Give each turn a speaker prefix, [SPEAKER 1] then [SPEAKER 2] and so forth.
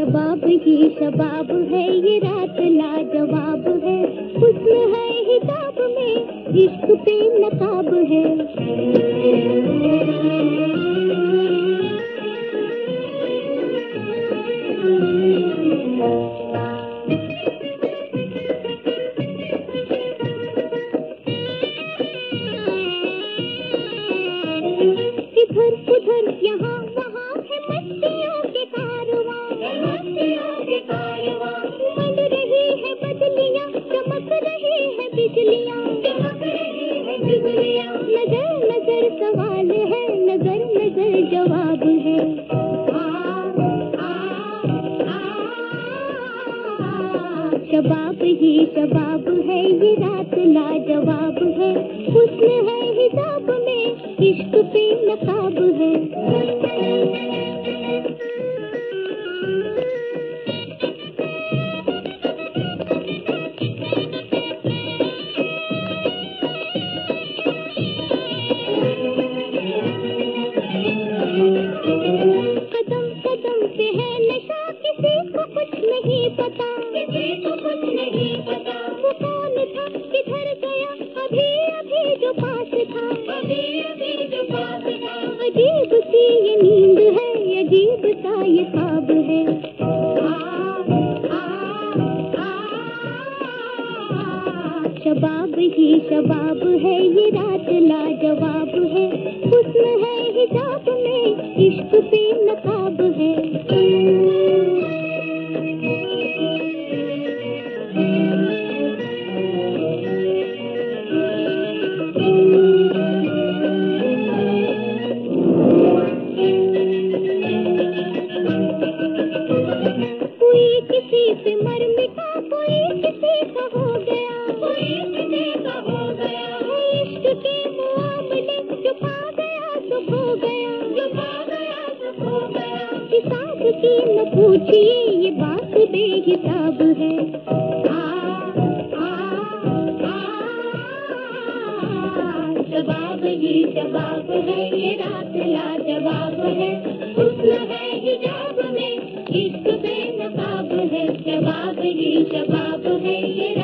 [SPEAKER 1] शबाब ही शबाब है, ये रात लाजवाब है। हुस्न है हिजाब में, इश्क पे नकाब है। उधर यहाँ जवाब है। शबाब ही शबाब है, ये रात लाजवाब है। हुस्न है हिसाब में, इश्क पे नकाब है। नहीं पता, किसी को कुछ नहीं पता। वो कौन था, किधर गया? अभी अभी जो पास था। अभी अभी जो पास था। अजीब सी ये नींद है अजीब सा ये ख्वाब है। शबाब ही शबाब है, ये रात लाजवाब है। हुस्न है हिजाब में, इश्क पे हिसाब न पूछिए, ये बात बेहिसाब है। जवाब ही जवाब है, ये रात लाजवाब है। हुस्न है हिजाब में, इश्क बेनकाब है, जवाब ही जवाब है, ये